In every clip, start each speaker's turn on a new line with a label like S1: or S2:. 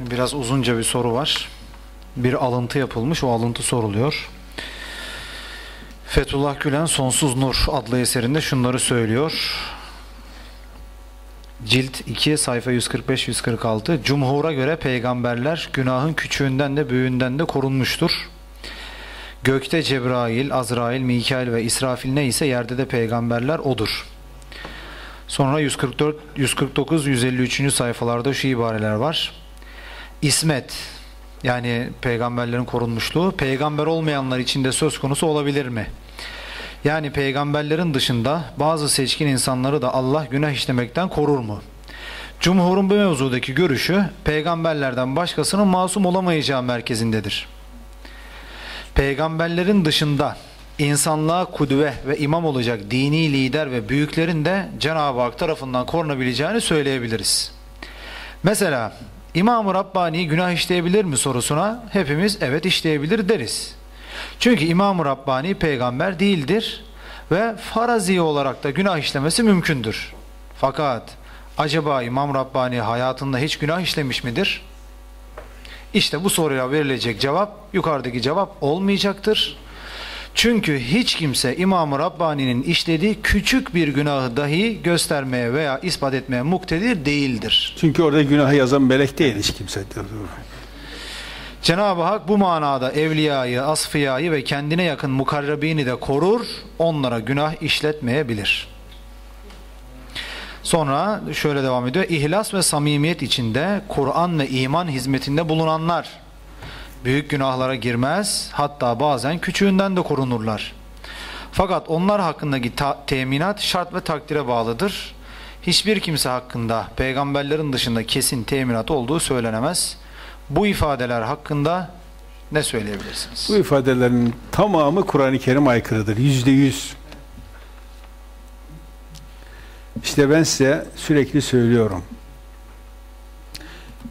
S1: Biraz uzunca bir soru var. Bir alıntı yapılmış, o alıntı soruluyor. Fethullah Gülen Sonsuz Nur adlı eserinde şunları söylüyor. Cilt 2 sayfa 145-146 Cumhur'a göre peygamberler günahın küçüğünden de büyüğünden de korunmuştur. Gökte Cebrail, Azrail, Mikail ve İsrafil neyse yerde de peygamberler odur. Sonra 144, 149, 153. sayfalarda şu ibareler var. İsmet yani peygamberlerin korunmuşluğu peygamber olmayanlar için de söz konusu olabilir mi? Yani peygamberlerin dışında bazı seçkin insanları da Allah günah işlemekten korur mu? Cumhurun bu mevzudaki görüşü peygamberlerden başkasının masum olamayacağı merkezindedir. Peygamberlerin dışında insanlığa kudve ve imam olacak dini lider ve büyüklerin de Cenab-ı Hak tarafından korunabileceğini söyleyebiliriz. Mesela İmam-ı Rabbani günah işleyebilir mi sorusuna hepimiz evet işleyebilir deriz. Çünkü İmam-ı Rabbani peygamber değildir ve farazi olarak da günah işlemesi mümkündür. Fakat acaba İmam Rabbani hayatında hiç günah işlemiş midir? İşte bu soruya verilecek cevap yukarıdaki cevap olmayacaktır. Çünkü hiç kimse İmam-ı Rabbani'nin işlediği küçük bir günahı dahi göstermeye veya ispat etmeye muktedir değildir.
S2: Çünkü orada günahı yazan melek değil hiç kimse.
S1: Cenab-ı Hak bu manada evliyayı, asfiyayı ve kendine yakın mukarrabini de korur, onlara günah işletmeyebilir. Sonra şöyle devam ediyor. İhlas ve samimiyet içinde Kur'an ve iman hizmetinde bulunanlar büyük günahlara girmez, hatta bazen küçüğünden de korunurlar. Fakat onlar hakkındaki teminat şart ve takdire bağlıdır. Hiçbir kimse hakkında peygamberlerin dışında kesin teminat olduğu söylenemez. Bu ifadeler hakkında ne söyleyebilirsiniz?
S2: Bu ifadelerin tamamı Kur'an-ı Kerim aykırıdır. Yüzde yüz. İşte ben size sürekli söylüyorum.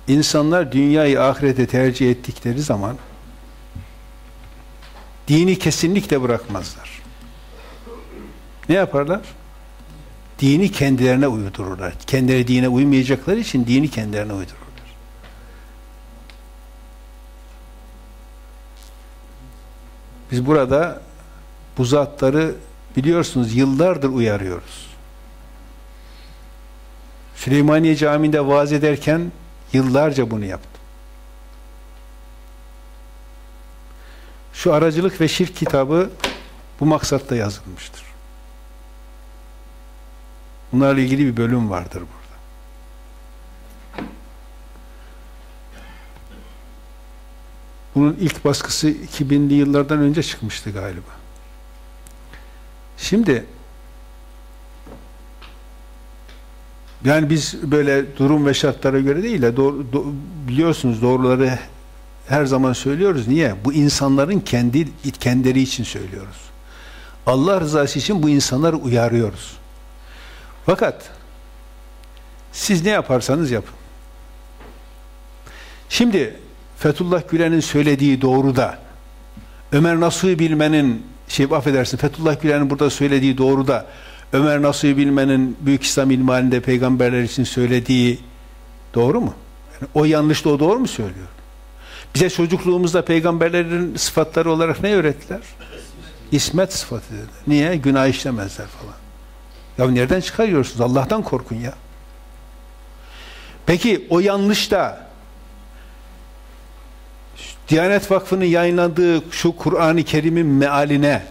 S2: İnsanlar dünyayı ahirete tercih ettikleri zaman dini kesinlikle bırakmazlar. Ne yaparlar? Dini kendilerine uydururlar. Kendileri dine uymayacakları için dini kendilerine uydururlar. Biz burada bu zatları biliyorsunuz yıllardır uyarıyoruz. Süleymaniye Camii'nde vaaz ederken yıllarca bunu yaptım. Şu aracılık ve şirk kitabı bu maksatla yazılmıştır. Bunlarla ilgili bir bölüm vardır burada. Bunun ilk baskısı 2000'li yıllardan önce çıkmıştı galiba. Şimdi yani biz böyle durum ve şartlara göre değil de doğru, do, biliyorsunuz doğruları her zaman söylüyoruz. Niye? Bu insanların kendi kendileri için söylüyoruz. Allah rızası için bu insanları uyarıyoruz. Fakat siz ne yaparsanız yapın. Şimdi Fethullah Gülen'in söylediği doğru da Ömer Nasuhi Bilmen'in şey affedersin Fethullah Gülen'in burada söylediği doğru da Ömer Nasuhi Bilmen'in Büyük İslam ilmalinde peygamberler için söylediği doğru mu? Yani o yanlış da o doğru mu söylüyor? Bize çocukluğumuzda peygamberlerin sıfatları olarak ne öğrettiler? İsmet sıfatı dedi. Niye? Günah işlemezler falan. Ya nereden çıkarıyorsunuz? Allah'tan korkun ya. Peki o yanlış da Diyanet Vakfı'nın yayınladığı şu Kur'an-ı Kerim'in mealine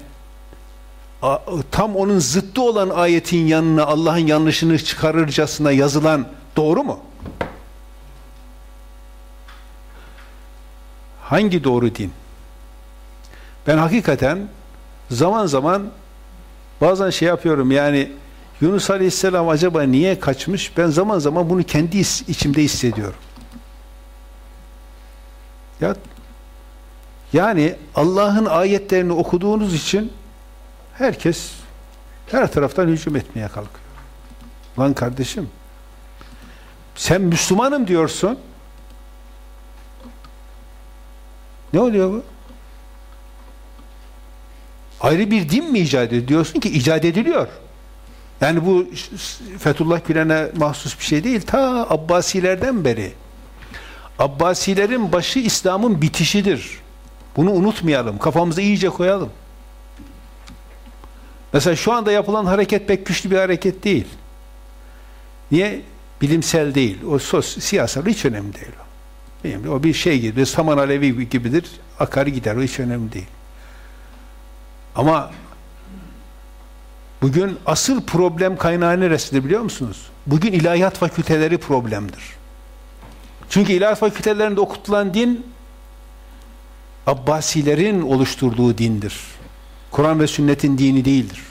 S2: tam onun zıttı olan ayetin yanına Allah'ın yanlışını çıkarırcasına yazılan doğru mu? Hangi doğru din? Ben hakikaten zaman zaman bazen şey yapıyorum yani Yunus Aleyhisselam acaba niye kaçmış? Ben zaman zaman bunu kendi içimde hissediyorum. Ya yani Allah'ın ayetlerini okuduğunuz için herkes her taraftan hücum etmeye kalkıyor. Lan kardeşim sen Müslümanım diyorsun. Ne oluyor bu? Ayrı bir din mi icat ediyorsun ki icat ediliyor. Yani bu Fethullah Gülen'e mahsus bir şey değil. Ta Abbasilerden beri Abbasilerin başı İslam'ın bitişidir. Bunu unutmayalım. Kafamıza iyice koyalım. Mesela şu anda yapılan hareket pek güçlü bir hareket değil. Niye? Bilimsel değil. O sos, siyasal hiç önemli değil o. O bir şey gibi, saman alevi gibidir. Akar gider. O hiç önemli değil. Ama bugün asıl problem kaynağı neresidir biliyor musunuz? Bugün ilahiyat fakülteleri problemdir. Çünkü ilahiyat fakültelerinde okutulan din Abbasilerin oluşturduğu dindir. Kur'an ve sünnetin dini değildir.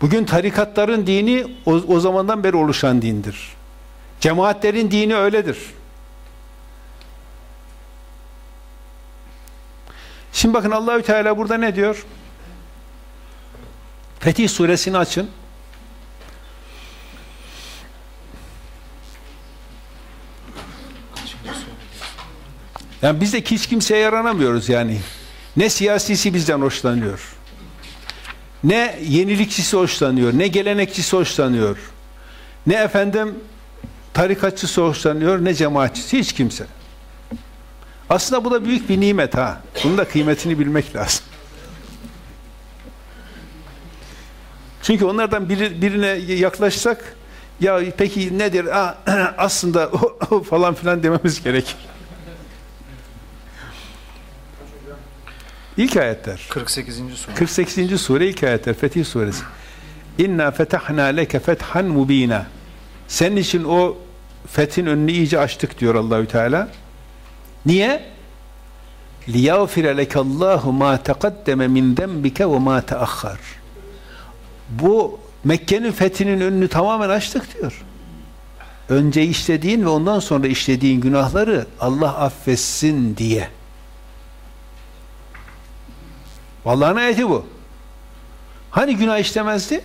S2: Bugün tarikatların dini o, o zamandan beri oluşan dindir. Cemaatlerin dini öyledir. Şimdi bakın Allahü Teala burada ne diyor? Fetih suresini açın. Yani biz de hiç kimseye yaranamıyoruz yani. Ne siyasisi bizden hoşlanıyor. Ne yenilikçisi hoşlanıyor, ne gelenekçisi hoşlanıyor. Ne efendim tarikatçısı hoşlanıyor, ne cemaatçisi, hiç kimse. Aslında bu da büyük bir nimet ha. Bunun da kıymetini bilmek lazım. Çünkü onlardan biri, birine yaklaşsak ya peki nedir? Aa, aslında o, o falan filan dememiz gerekir. İlk ayetler.
S1: 48. sure.
S2: 48. sure ilk ayetler Fetih suresi. İnna fetahna leke fethan mubina. Senin için o fethin önünü iyice açtık diyor Allahü Teala. Niye? لِيَغْفِرَ لَكَ اللّٰهُ مَا تَقَدَّمَ مِنْ ذَنْبِكَ وَمَا تَأَخَّرْ Bu Mekke'nin fethinin önünü tamamen açtık diyor. Önce işlediğin ve ondan sonra işlediğin günahları Allah affetsin diye. Vallahi ayeti bu. Hani günah işlemezdi?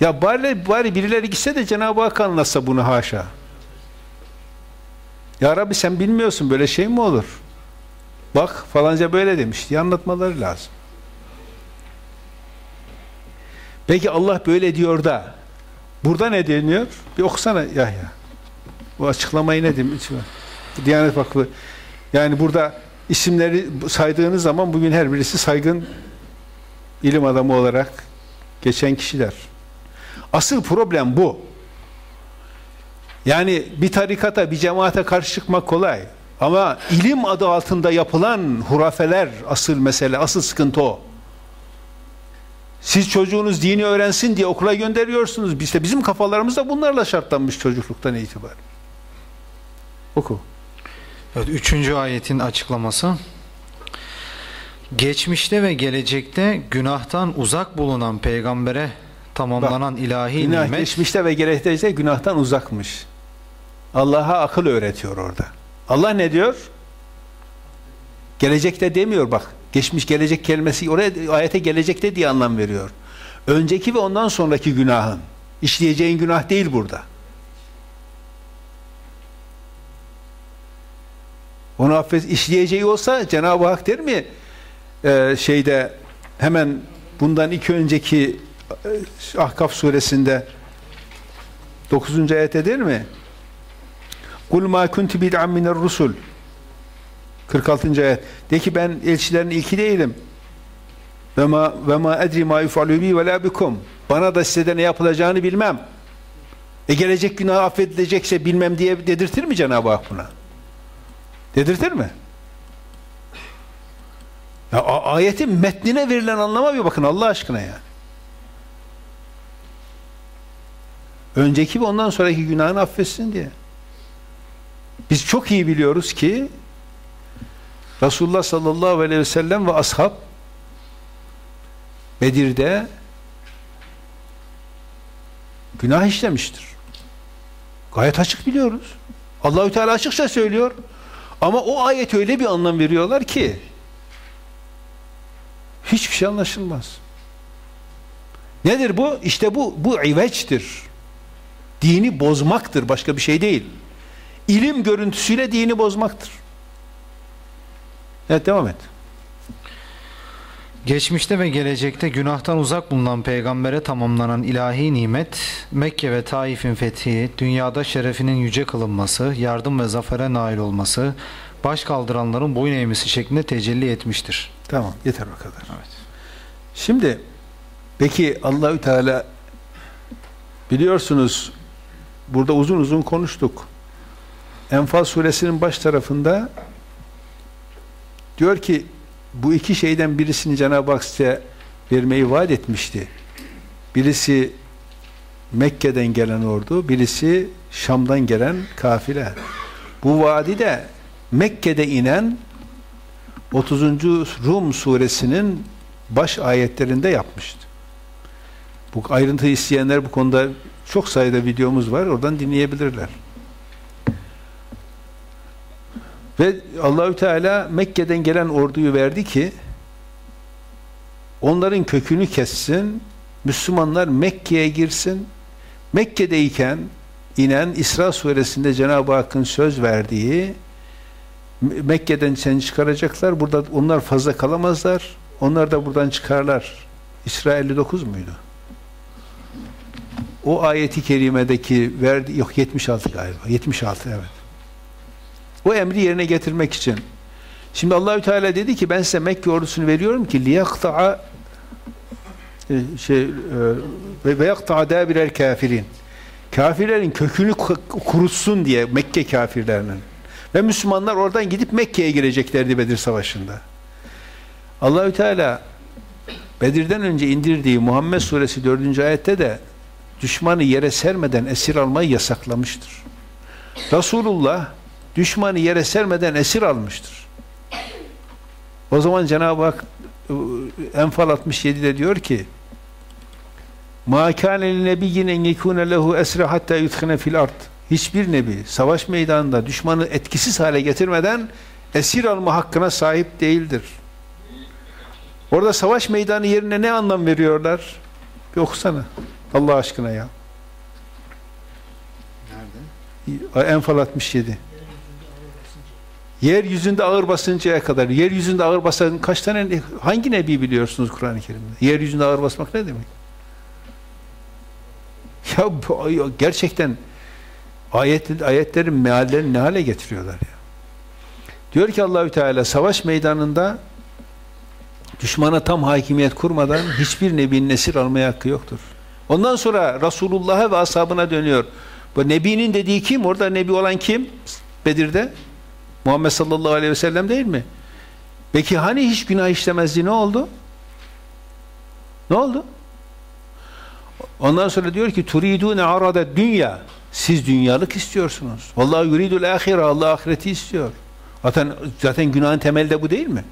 S2: Ya bari, bari birileri gitse de Cenab-ı Hak anlatsa bunu haşa. Ya Rabbi sen bilmiyorsun böyle şey mi olur? Bak falanca böyle demiş diye anlatmaları lazım. Peki Allah böyle diyor da burada ne deniyor? Bir okusana Yahya. Bu açıklamayı ne demiş? Diyanet Vakfı yani burada isimleri saydığınız zaman bugün her birisi saygın ilim adamı olarak geçen kişiler. Asıl problem bu. Yani bir tarikata, bir cemaate karşı çıkmak kolay. Ama ilim adı altında yapılan hurafeler asıl mesele, asıl sıkıntı o. Siz çocuğunuz dini öğrensin diye okula gönderiyorsunuz. İşte bizim kafalarımızda bunlarla şartlanmış çocukluktan itibaren. Oku.
S1: Evet, üçüncü ayetin açıklaması. Geçmişte ve gelecekte günahtan uzak bulunan peygambere tamamlanan ilahi
S2: Günah
S1: nimet
S2: geçmişte ve gelecekte günahtan uzakmış. Allah'a akıl öğretiyor orada. Allah ne diyor? Gelecekte demiyor bak. Geçmiş gelecek kelimesi oraya ayete gelecekte diye anlam veriyor. Önceki ve ondan sonraki günahın. işleyeceğin günah değil burada. Onu affet işleyeceği olsa Cenab-ı Hak der mi? Ee, şeyde hemen bundan iki önceki e, Ahkaf suresinde 9. ayet der mi? Kul ma kuntu bid'an mine'r rusul 46. ayet. De ki ben elçilerin ilki değilim. Ve ma ve ma edri ma yufalu bi ve la bikum. Bana da size de ne yapılacağını bilmem. E gelecek günah affedilecekse bilmem diye dedirtir mi Cenab-ı Hak buna? Dedirtir mi? Ya ayetin metnine verilen anlama bir bakın Allah aşkına ya. Önceki ve ondan sonraki günahını affetsin diye. Biz çok iyi biliyoruz ki Resulullah sallallahu aleyhi ve sellem ve ashab Bedir'de günah işlemiştir. Gayet açık biliyoruz. Allahü Teala açıkça söylüyor. Ama o ayet öyle bir anlam veriyorlar ki hiçbir şey anlaşılmaz. Nedir bu? İşte bu bu iveçtir. Dini bozmaktır, başka bir şey değil. İlim görüntüsüyle dini bozmaktır. Evet devam et.
S1: Geçmişte ve gelecekte günahtan uzak bulunan peygambere tamamlanan ilahi nimet, Mekke ve Taif'in fethi, dünyada şerefinin yüce kılınması, yardım ve zafere nail olması, baş kaldıranların boyun eğmesi şeklinde tecelli etmiştir.
S2: Tamam yeter o kadar.
S1: Evet.
S2: Şimdi peki Allahü Teala biliyorsunuz burada uzun uzun konuştuk. Enfal suresinin baş tarafında diyor ki bu iki şeyden birisini Cenab-ı Hak size vermeyi vaat etmişti. Birisi Mekke'den gelen ordu, birisi Şam'dan gelen kafile. Bu vaadi de Mekke'de inen 30. Rum suresinin baş ayetlerinde yapmıştı. Bu ayrıntı isteyenler bu konuda çok sayıda videomuz var. Oradan dinleyebilirler. Ve Allahü Teala Mekke'den gelen orduyu verdi ki onların kökünü kessin. Müslümanlar Mekke'ye girsin. Mekke'deyken inen İsra suresinde Cenab-ı Hakk'ın söz verdiği Mekke'den seni çıkaracaklar. Burada onlar fazla kalamazlar. Onlar da buradan çıkarlar. İsra 59 muydu? O ayeti kerimedeki verdi yok 76 galiba. 76 evet. O emri yerine getirmek için. Şimdi Allahü Teala dedi ki ben size Mekke ordusunu veriyorum ki liyakta'a e, şey e, ve yakta'a dabirer kafirin. Kafirlerin kökünü kurutsun diye Mekke kafirlerinin. Ve Müslümanlar oradan gidip Mekke'ye gireceklerdi Bedir Savaşı'nda. Allahü Teala Bedir'den önce indirdiği Muhammed Suresi 4. ayette de düşmanı yere sermeden esir almayı yasaklamıştır. Resulullah düşmanı yere sermeden esir almıştır. O zaman Cenab-ı Hak Enfal 67'de diyor ki مَا كَانَ لِنَبِيِّنْ اَنْ يَكُونَ لَهُ اَسْرَ حَتَّى يُدْخِنَ فِي الْأَرْضِ Hiçbir nebi savaş meydanında düşmanı etkisiz hale getirmeden esir alma hakkına sahip değildir. Orada savaş meydanı yerine ne anlam veriyorlar? Bir okusana. Allah aşkına ya. Nerede? Enfal 67. Yeryüzünde ağır basıncaya kadar. Yeryüzünde ağır basan kaç tane hangi nebi biliyorsunuz Kur'an-ı Kerim'de? Yeryüzünde ağır basmak ne demek? Ya gerçekten ayet, ayetlerin meallerini ne hale getiriyorlar ya? Diyor ki Allahü Teala savaş meydanında düşmana tam hakimiyet kurmadan hiçbir nebinin esir almaya hakkı yoktur. Ondan sonra Resulullah'a ve ashabına dönüyor. Bu nebinin dediği kim? Orada nebi olan kim? Bedir'de Muhammed sallallahu aleyhi ve sellem değil mi? Peki hani hiç günah işlemezdi ne oldu? Ne oldu? Ondan sonra diyor ki turidune arada dünya. Siz dünyalık istiyorsunuz. Vallahi yuridul ahire. Allah ahireti istiyor. Zaten zaten günahın temelde bu değil mi?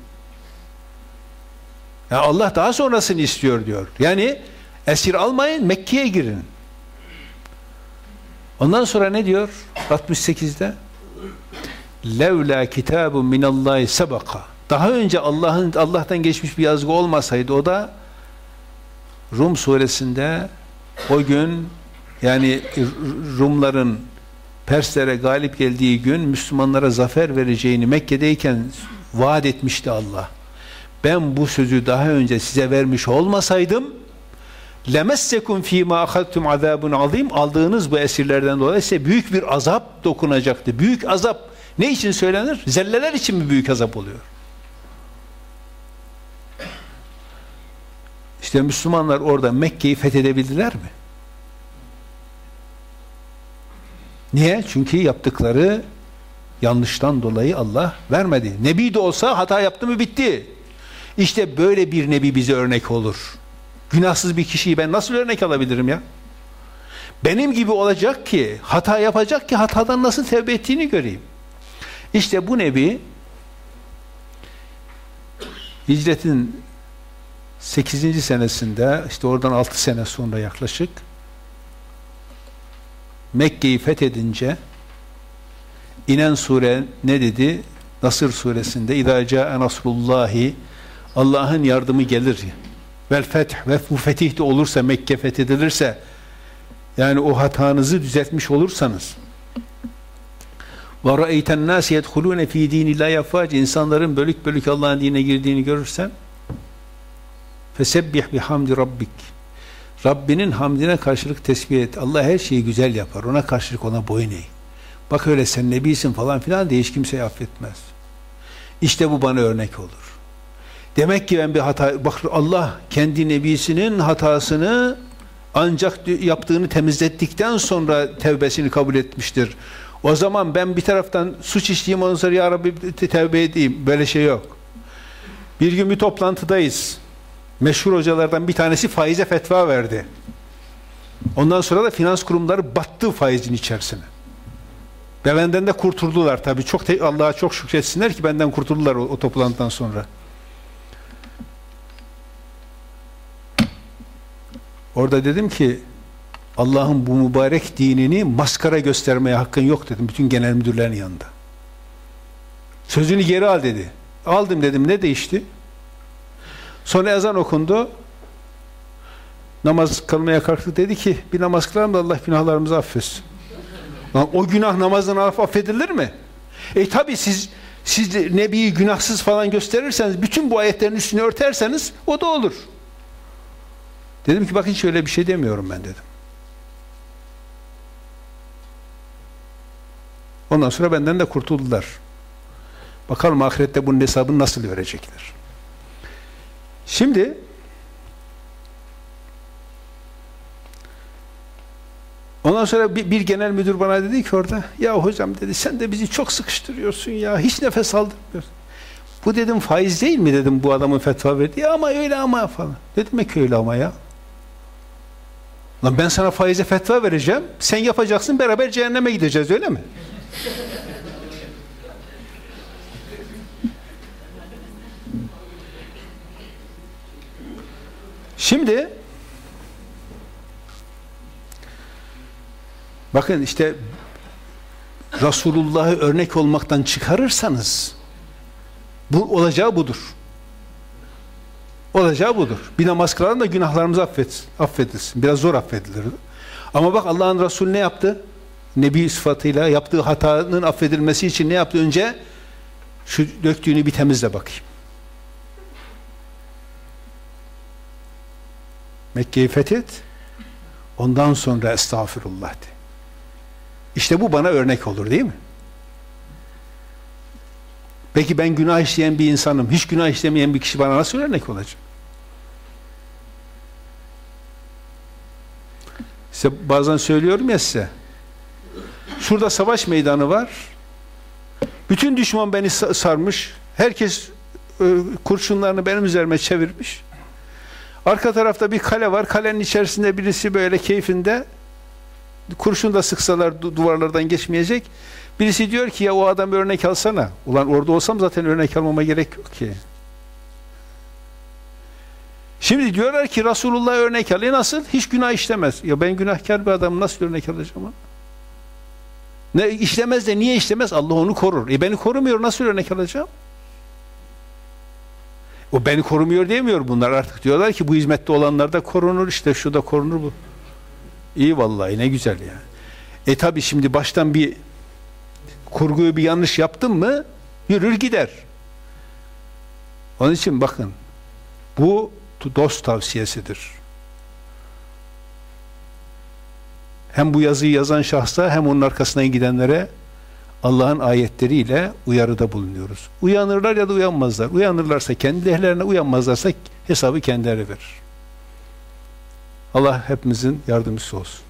S2: Ya Allah daha sonrasını istiyor diyor. Yani esir almayın, Mekke'ye girin. Ondan sonra ne diyor? 68'de levla kitabun minallahi sabaka daha önce Allah'ın Allah'tan geçmiş bir yazgı olmasaydı o da Rum suresinde o gün yani Rumların Perslere galip geldiği gün Müslümanlara zafer vereceğini Mekke'deyken vaat etmişti Allah. Ben bu sözü daha önce size vermiş olmasaydım lemessekum fîmâ ahadtum azâbun azîm aldığınız bu esirlerden dolayı size büyük bir azap dokunacaktı. Büyük azap ne için söylenir? Zelleler için mi büyük azap oluyor? İşte Müslümanlar orada Mekke'yi fethedebildiler mi? Niye? Çünkü yaptıkları yanlıştan dolayı Allah vermedi. Nebi de olsa hata yaptı mı bitti. İşte böyle bir nebi bize örnek olur. Günahsız bir kişiyi ben nasıl örnek alabilirim ya? Benim gibi olacak ki, hata yapacak ki hatadan nasıl tevbe ettiğini göreyim. İşte bu nebi hicretin 8. senesinde işte oradan 6 sene sonra yaklaşık Mekke'yi fethedince inen sure ne dedi? Nasır suresinde İzâ câe nasrullahi Allah'ın yardımı gelir. Vel feth ve bu fetih de olursa Mekke fethedilirse yani o hatanızı düzeltmiş olursanız ve ra'eyten nas yedhulun fi dinillahi afvac insanların bölük bölük Allah'ın dinine girdiğini görürsen Fesebbih bihamdi rabbik. Rabbinin hamdine karşılık tesbih et. Allah her şeyi güzel yapar. Ona karşılık ona boyun eğ. Bak öyle sen nebisin falan filan diye hiç kimseyi affetmez. İşte bu bana örnek olur. Demek ki ben bir hata, bak Allah kendi nebisinin hatasını ancak yaptığını temizlettikten sonra tevbesini kabul etmiştir. O zaman ben bir taraftan suç işleyeyim ondan sonra ya Rabbi tevbe edeyim. Böyle şey yok. Bir gün bir toplantıdayız. Meşhur hocalardan bir tanesi faize fetva verdi. Ondan sonra da finans kurumları battı faizin içerisine. Ve benden de kurtuldular tabii. Çok Allah'a çok şükretsinler ki benden kurtuldular o, o toplantıdan sonra. Orada dedim ki Allah'ın bu mübarek dinini maskara göstermeye hakkın yok dedim bütün genel müdürlerin yanında. Sözünü geri al dedi. Aldım dedim ne değişti? Sonra ezan okundu. Namaz kılmaya kalktı dedi ki bir namaz kılalım da Allah günahlarımızı affetsin. Lan o günah namazdan affedilir mi? E tabi siz siz Nebi'yi günahsız falan gösterirseniz bütün bu ayetlerin üstünü örterseniz o da olur. Dedim ki bakın şöyle bir şey demiyorum ben dedim. Ondan sonra benden de kurtuldular. Bakalım ahirette bunun hesabını nasıl verecekler. Şimdi Ondan sonra bir, bir genel müdür bana dedi ki orada ya hocam dedi sen de bizi çok sıkıştırıyorsun ya hiç nefes aldırmıyorsun. Bu dedim faiz değil mi dedim bu adamın fetva verdiği ama öyle ama falan. Ne demek öyle ama ya? Lan ben sana faize fetva vereceğim. Sen yapacaksın beraber cehenneme gideceğiz öyle mi? Şimdi bakın işte Resulullah'ı örnek olmaktan çıkarırsanız bu olacağı budur. Olacağı budur. Bir namaz kılalım da günahlarımız affet, affedilsin. Biraz zor affedilir. Ama bak Allah'ın Resulü ne yaptı? Nebi sıfatıyla yaptığı hatanın affedilmesi için ne yaptı? Önce şu döktüğünü bir temizle bakayım. Mekke'yi fethet. Ondan sonra estağfirullah de. İşte bu bana örnek olur değil mi? Peki ben günah işleyen bir insanım. Hiç günah işlemeyen bir kişi bana nasıl örnek olacak? İşte bazen söylüyorum ya size. Şurada savaş meydanı var. Bütün düşman beni sarmış. Herkes e, kurşunlarını benim üzerime çevirmiş. Arka tarafta bir kale var. Kalenin içerisinde birisi böyle keyfinde kurşun da sıksalar duvarlardan geçmeyecek. Birisi diyor ki ya o adam örnek alsana. Ulan orada olsam zaten örnek almama gerek yok ki. Şimdi diyorlar ki Resulullah örnek alıyor. Nasıl? Hiç günah işlemez. Ya ben günahkar bir adam nasıl örnek alacağım? Ne işlemez de niye işlemez? Allah onu korur. E beni korumuyor. Nasıl örnek alacağım? O beni korumuyor demiyor bunlar artık. Diyorlar ki bu hizmette olanlar da korunur işte şu da korunur bu. İyi vallahi ne güzel yani. E tabi şimdi baştan bir kurguyu bir yanlış yaptın mı yürür gider. Onun için bakın bu dost tavsiyesidir. Hem bu yazıyı yazan şahsa hem onun arkasından gidenlere Allah'ın ayetleriyle uyarıda bulunuyoruz. Uyanırlar ya da uyanmazlar. Uyanırlarsa kendi lehlerine, uyanmazlarsa hesabı kendileri verir. Allah hepimizin yardımcısı olsun.